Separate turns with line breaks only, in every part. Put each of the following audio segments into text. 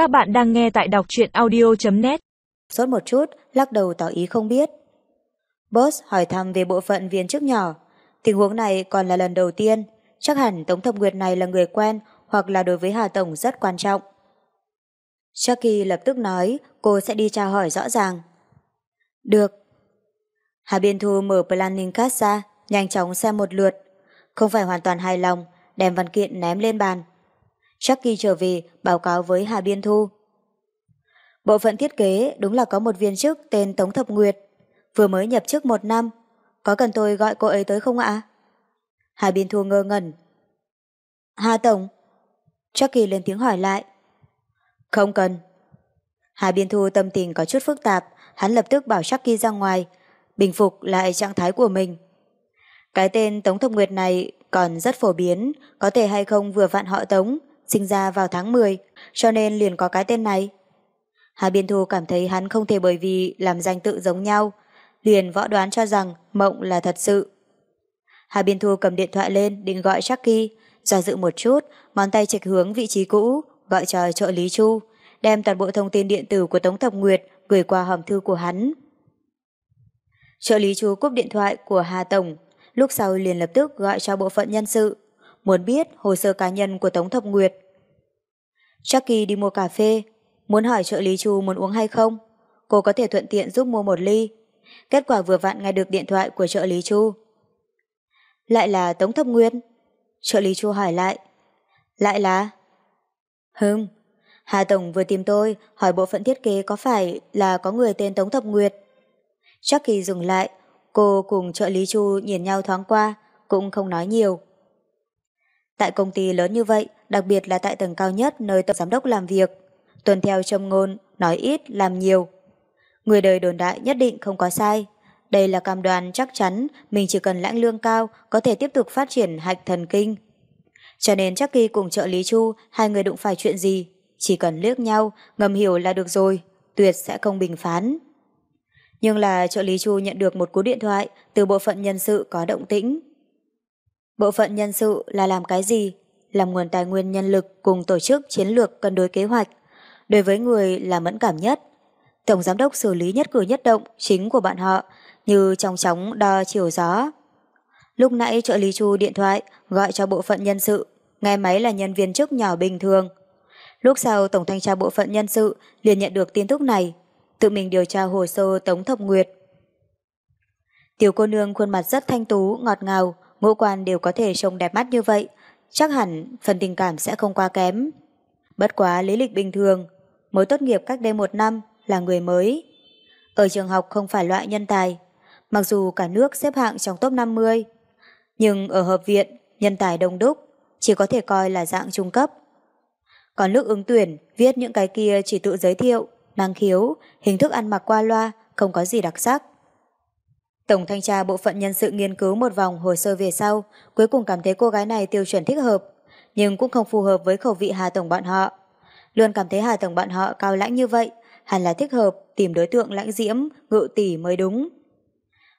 Các bạn đang nghe tại đọc truyện audio.net
Sốt một chút, lắc đầu tỏ ý không biết. Boss hỏi thăm về bộ phận viên chức nhỏ. Tình huống này còn là lần đầu tiên. Chắc hẳn Tống Thập Nguyệt này là người quen hoặc là đối với Hà Tổng rất quan trọng. Chucky lập tức nói cô sẽ đi tra hỏi rõ ràng. Được. Hà Biên Thu mở planning card ra, nhanh chóng xem một lượt. Không phải hoàn toàn hài lòng, đem văn kiện ném lên bàn. Jackie trở về báo cáo với Hà Biên Thu. Bộ phận thiết kế đúng là có một viên chức tên Tống Thập Nguyệt, vừa mới nhập chức một năm. Có cần tôi gọi cô ấy tới không ạ? Hà Biên Thu ngơ ngẩn. Hà Tổng? Jackie lên tiếng hỏi lại. Không cần. Hà Biên Thu tâm tình có chút phức tạp, hắn lập tức bảo Jackie ra ngoài, bình phục lại trạng thái của mình. Cái tên Tống Thập Nguyệt này còn rất phổ biến, có thể hay không vừa vặn họ Tống, sinh ra vào tháng 10, cho nên liền có cái tên này. Hà Biên Thu cảm thấy hắn không thể bởi vì làm danh tự giống nhau, liền võ đoán cho rằng mộng là thật sự. Hà Biên Thu cầm điện thoại lên định gọi Chucky, do dự một chút, ngón tay chệch hướng vị trí cũ, gọi cho trợ lý Chu, đem toàn bộ thông tin điện tử của Tống Thập Nguyệt gửi qua hòm thư của hắn. Trợ lý Chu cúp điện thoại của Hà Tổng, lúc sau liền lập tức gọi cho bộ phận nhân sự, muốn biết hồ sơ cá nhân của Tống Thập Nguyệt. Chucky đi mua cà phê, muốn hỏi trợ lý Chu muốn uống hay không, cô có thể thuận tiện giúp mua một ly. Kết quả vừa vặn nghe được điện thoại của trợ lý Chu. Lại là Tống Thập Nguyệt? Trợ lý Chu hỏi lại. Lại là? Hừm, Hà Tổng vừa tìm tôi hỏi bộ phận thiết kế có phải là có người tên Tống Thập Nguyệt. Chucky dừng lại, cô cùng trợ lý Chu nhìn nhau thoáng qua, cũng không nói nhiều. Tại công ty lớn như vậy, đặc biệt là tại tầng cao nhất nơi tổng giám đốc làm việc, tuần theo châm ngôn, nói ít, làm nhiều. Người đời đồn đại nhất định không có sai. Đây là cam đoan chắc chắn mình chỉ cần lãnh lương cao có thể tiếp tục phát triển hạch thần kinh. Cho nên chắc khi cùng trợ lý Chu hai người đụng phải chuyện gì, chỉ cần liếc nhau, ngầm hiểu là được rồi, tuyệt sẽ không bình phán. Nhưng là trợ lý Chu nhận được một cú điện thoại từ bộ phận nhân sự có động tĩnh. Bộ phận nhân sự là làm cái gì? Làm nguồn tài nguyên nhân lực cùng tổ chức chiến lược cân đối kế hoạch. Đối với người là mẫn cảm nhất. Tổng giám đốc xử lý nhất cử nhất động chính của bạn họ như trong chóng đo chiều gió. Lúc nãy trợ lý Chu điện thoại gọi cho bộ phận nhân sự, nghe máy là nhân viên chức nhỏ bình thường. Lúc sau Tổng thanh tra bộ phận nhân sự liền nhận được tin tức này, tự mình điều tra hồ sơ Tống Thập Nguyệt. Tiểu cô nương khuôn mặt rất thanh tú, ngọt ngào, ngũ quan đều có thể trông đẹp mắt như vậy, chắc hẳn phần tình cảm sẽ không quá kém. Bất quá lý lịch bình thường, mới tốt nghiệp cách đây một năm là người mới. Ở trường học không phải loại nhân tài, mặc dù cả nước xếp hạng trong top 50, nhưng ở hợp viện, nhân tài đông đúc, chỉ có thể coi là dạng trung cấp. Còn lúc ứng tuyển, viết những cái kia chỉ tự giới thiệu, năng khiếu, hình thức ăn mặc qua loa, không có gì đặc sắc. Tổng thanh tra bộ phận nhân sự nghiên cứu một vòng hồ sơ về sau, cuối cùng cảm thấy cô gái này tiêu chuẩn thích hợp, nhưng cũng không phù hợp với khẩu vị Hà Tổng bọn họ. Luôn cảm thấy Hà Tổng bọn họ cao lãnh như vậy, hẳn là thích hợp tìm đối tượng lãnh diễm, ngự tỷ mới đúng.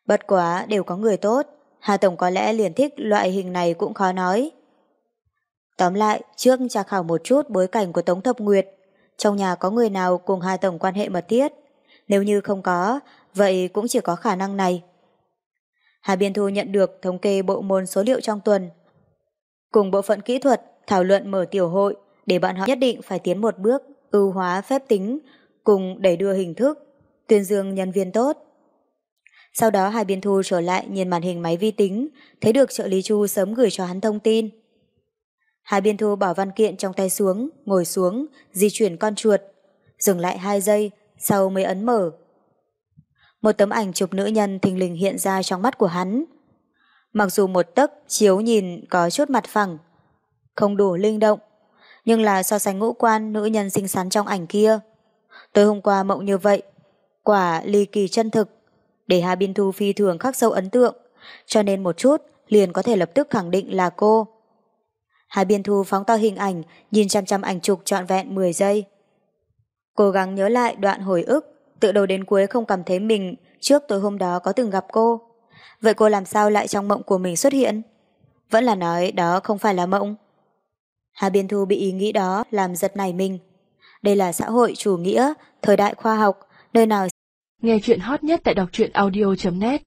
Bất quá đều có người tốt, Hà Tổng có lẽ liền thích loại hình này cũng khó nói. Tóm lại, trước tra khảo một chút bối cảnh của Tống Thập Nguyệt, trong nhà có người nào cùng Hà Tổng quan hệ mật thiết. Nếu như không có, vậy cũng chỉ có khả năng này. Hà Biên Thu nhận được thống kê bộ môn số liệu trong tuần. Cùng bộ phận kỹ thuật thảo luận mở tiểu hội để bọn họ nhất định phải tiến một bước ưu hóa phép tính cùng đẩy đưa hình thức, tuyên dương nhân viên tốt. Sau đó Hà Biên Thu trở lại nhìn màn hình máy vi tính, thấy được trợ lý Chu sớm gửi cho hắn thông tin. Hà Biên Thu bỏ văn kiện trong tay xuống, ngồi xuống, di chuyển con chuột, dừng lại hai giây, sau mới ấn mở. Một tấm ảnh chụp nữ nhân thình lình hiện ra trong mắt của hắn. Mặc dù một tấc chiếu nhìn có chút mặt phẳng, không đủ linh động, nhưng là so sánh ngũ quan nữ nhân xinh xắn trong ảnh kia. Tối hôm qua mộng như vậy, quả ly kỳ chân thực, để Hà Biên Thu phi thường khắc sâu ấn tượng, cho nên một chút liền có thể lập tức khẳng định là cô. Hà Biên Thu phóng to hình ảnh, nhìn chăm chăm ảnh chụp trọn vẹn 10 giây. Cố gắng nhớ lại đoạn hồi ức, tự đầu đến cuối không cảm thấy mình trước tối hôm đó có từng gặp cô. Vậy cô làm sao lại trong mộng của mình xuất hiện? Vẫn là nói đó không phải là mộng. Hà Biên Thu bị ý nghĩ đó làm giật nảy mình. Đây là xã hội chủ nghĩa, thời đại khoa học, nơi nào
Nghe chuyện hot nhất tại đọc truyện audio.net